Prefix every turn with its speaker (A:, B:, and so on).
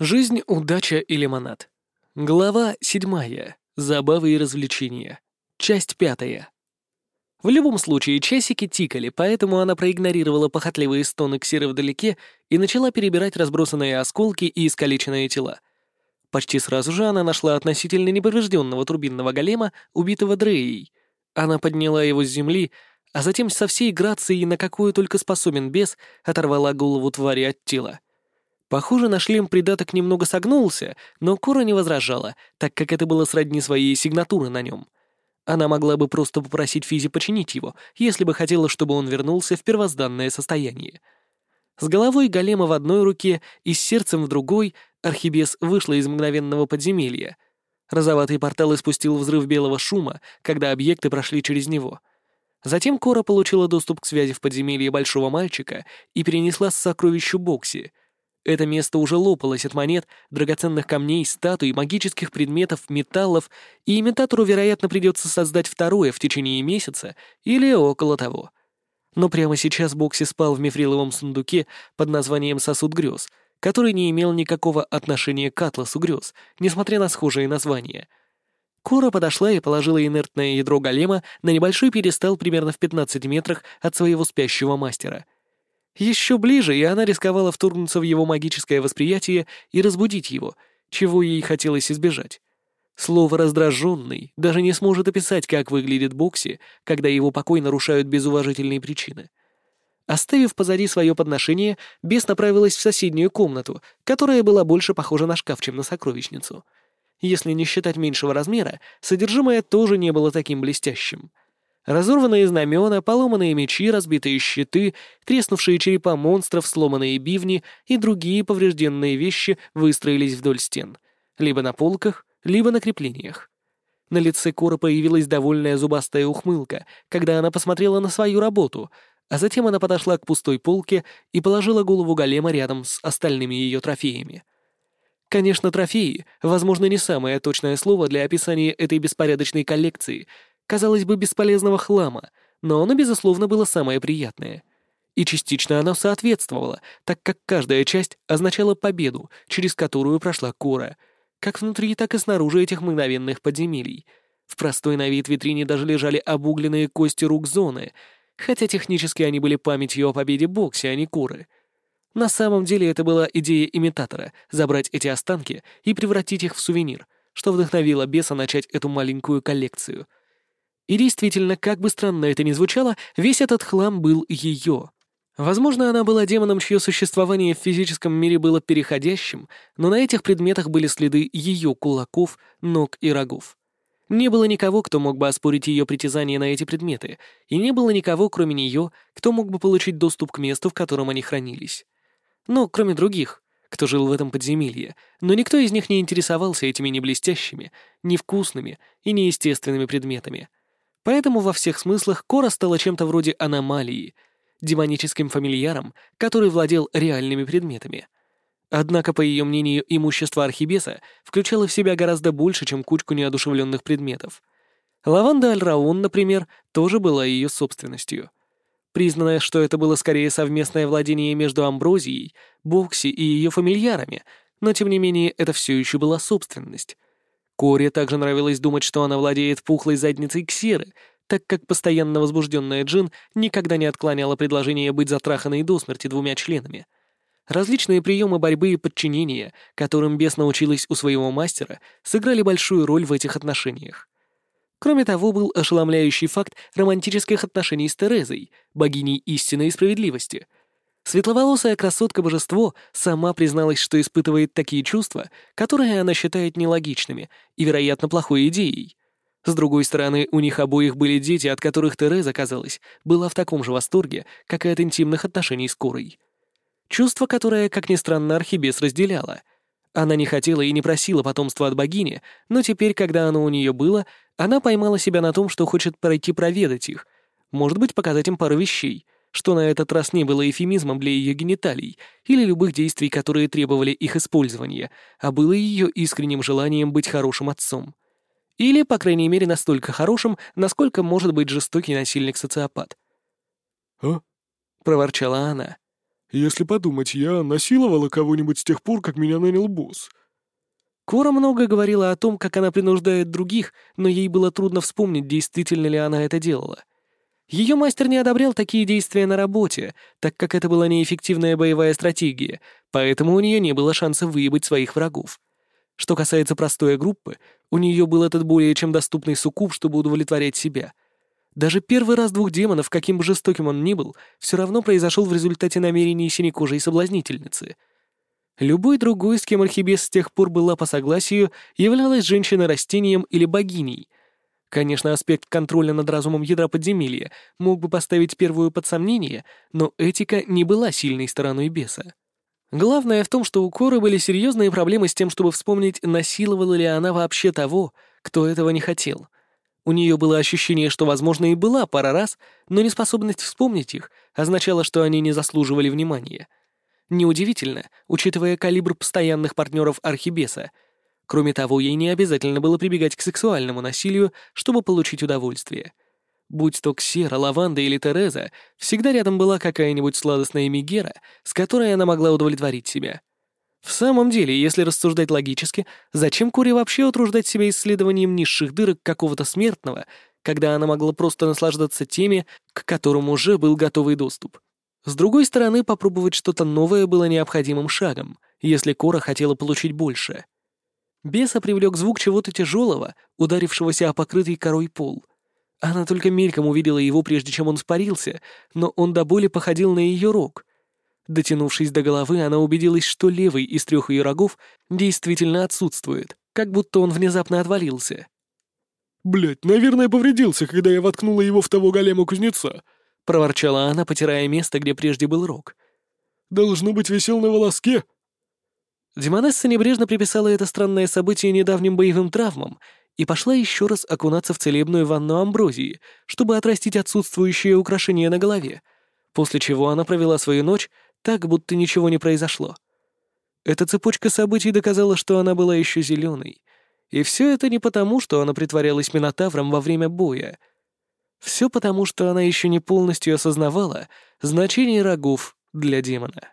A: Жизнь, удача и лимонад. Глава седьмая. Забавы и развлечения. Часть пятая. В любом случае, часики тикали, поэтому она проигнорировала похотливые стоны ксиры вдалеке и начала перебирать разбросанные осколки и искалеченные тела. Почти сразу же она нашла относительно неповрежденного турбинного голема, убитого Дреей. Она подняла его с земли, а затем со всей грацией, на какую только способен бес, оторвала голову твари от тела. Похоже, на шлем придаток немного согнулся, но Кора не возражала, так как это было сродни своей сигнатуры на нем. Она могла бы просто попросить Физи починить его, если бы хотела, чтобы он вернулся в первозданное состояние. С головой голема в одной руке и с сердцем в другой Архибес вышла из мгновенного подземелья. Розоватый портал испустил взрыв белого шума, когда объекты прошли через него. Затем Кора получила доступ к связи в подземелье большого мальчика и перенесла с сокровищу Бокси — это место уже лопалось от монет, драгоценных камней, статуй, магических предметов, металлов, и имитатору, вероятно, придется создать второе в течение месяца или около того. Но прямо сейчас Бокси спал в мифриловом сундуке под названием «Сосуд грез», который не имел никакого отношения к атласу грез, несмотря на схожие названия. Кора подошла и положила инертное ядро голема на небольшой перестал примерно в 15 метрах от своего спящего мастера — еще ближе, и она рисковала вторгнуться в его магическое восприятие и разбудить его, чего ей хотелось избежать. Слово «раздраженный» даже не сможет описать, как выглядит Бокси, когда его покой нарушают без уважительной причины. Оставив позади свое подношение, бес направилась в соседнюю комнату, которая была больше похожа на шкаф, чем на сокровищницу. Если не считать меньшего размера, содержимое тоже не было таким блестящим — Разорванные знамена, поломанные мечи, разбитые щиты, треснувшие черепа монстров, сломанные бивни и другие поврежденные вещи выстроились вдоль стен, либо на полках, либо на креплениях. На лице Кора появилась довольная зубастая ухмылка, когда она посмотрела на свою работу, а затем она подошла к пустой полке и положила голову голема рядом с остальными ее трофеями. Конечно, трофеи, возможно, не самое точное слово для описания этой беспорядочной коллекции — казалось бы, бесполезного хлама, но оно, безусловно, было самое приятное. И частично оно соответствовало, так как каждая часть означала победу, через которую прошла Кора, как внутри, так и снаружи этих мгновенных подземелий. В простой на вид витрине даже лежали обугленные кости рук зоны, хотя технически они были памятью о победе Бокси, а не Куры. На самом деле это была идея имитатора — забрать эти останки и превратить их в сувенир, что вдохновило беса начать эту маленькую коллекцию — и действительно, как бы странно это ни звучало, весь этот хлам был ее. Возможно, она была демоном, чье существование в физическом мире было переходящим, но на этих предметах были следы ее кулаков, ног и рогов. Не было никого, кто мог бы оспорить ее притязание на эти предметы, и не было никого, кроме нее, кто мог бы получить доступ к месту, в котором они хранились. Ну, кроме других, кто жил в этом подземелье, но никто из них не интересовался этими не блестящими, невкусными и неестественными предметами — Поэтому во всех смыслах Кора стала чем-то вроде аномалии, демоническим фамильяром, который владел реальными предметами. Однако, по ее мнению, имущество Архибеса включало в себя гораздо больше, чем кучку неодушевленных предметов. Лаванда Аль-Раун, например, тоже была ее собственностью. Признанное, что это было скорее совместное владение между Амброзией, Бокси и ее фамильярами, но тем не менее это все еще была собственность. Коре также нравилось думать, что она владеет пухлой задницей Ксеры, так как постоянно возбужденная Джин никогда не отклоняла предложение быть затраханной до смерти двумя членами. Различные приемы борьбы и подчинения, которым бес научилась у своего мастера, сыграли большую роль в этих отношениях. Кроме того, был ошеломляющий факт романтических отношений с Терезой, богиней истины и справедливости — Светловолосая красотка-божество сама призналась, что испытывает такие чувства, которые она считает нелогичными и, вероятно, плохой идеей. С другой стороны, у них обоих были дети, от которых Тереза, казалось, была в таком же восторге, как и от интимных отношений с Корой. Чувство, которое, как ни странно, Архибес разделяла. Она не хотела и не просила потомства от богини, но теперь, когда оно у нее было, она поймала себя на том, что хочет пройти проведать их, может быть, показать им пару вещей — что на этот раз не было эфемизмом для ее гениталий или любых действий, которые требовали их использования, а было ее искренним желанием быть хорошим отцом. Или, по крайней мере, настолько хорошим, насколько может быть жестокий насильник-социопат.
B: «А?»
A: — проворчала она.
B: Если подумать, я насиловала кого-нибудь с тех пор, как меня нанял босс.
A: Кора много говорила о том, как она принуждает других, но ей было трудно вспомнить, действительно ли она это делала. Ее мастер не одобрял такие действия на работе, так как это была неэффективная боевая стратегия, поэтому у нее не было шанса выебать своих врагов. Что касается простой группы, у нее был этот более чем доступный суккуб, чтобы удовлетворять себя. Даже первый раз двух демонов, каким бы жестоким он ни был, все равно произошел в результате намерений синекожей соблазнительницы. Любой другой, с кем Архибес с тех пор была по согласию, являлась женщиной-растением или богиней — Конечно, аспект контроля над разумом ядра подземелья мог бы поставить первую под сомнение, но этика не была сильной стороной беса. Главное в том, что у Коры были серьезные проблемы с тем, чтобы вспомнить, насиловала ли она вообще того, кто этого не хотел. У нее было ощущение, что, возможно, и была пара раз, но неспособность вспомнить их означала, что они не заслуживали внимания. Неудивительно, учитывая калибр постоянных партнеров Архибеса — Кроме того, ей не обязательно было прибегать к сексуальному насилию, чтобы получить удовольствие. Будь то Ксера, Лаванда или Тереза, всегда рядом была какая-нибудь сладостная Мегера, с которой она могла удовлетворить себя. В самом деле, если рассуждать логически, зачем Куре вообще утруждать себя исследованием низших дырок какого-то смертного, когда она могла просто наслаждаться теми, к которым уже был готовый доступ? С другой стороны, попробовать что-то новое было необходимым шагом, если Кора хотела получить больше — Беса привлек звук чего-то тяжелого, ударившегося о покрытый корой пол. Она только мельком увидела его, прежде чем он спарился, но он до боли походил на ее рог. Дотянувшись до головы, она убедилась, что левый из трех ее рогов действительно отсутствует, как будто он внезапно отвалился.
B: «Блядь, наверное, повредился, когда я воткнула его в того голема-кузнеца», — проворчала она, потирая место, где прежде был рог. «Должно быть, висел на волоске».
A: Демонесса небрежно приписала это странное событие недавним боевым травмам и пошла еще раз окунаться в целебную ванну амброзии, чтобы отрастить отсутствующее украшение на голове, после чего она провела свою ночь так, будто ничего не произошло. Эта цепочка событий доказала, что она была еще зеленой. И все это не потому, что она притворялась Минотавром во время боя. Все потому, что она еще не полностью осознавала значение рогов для демона.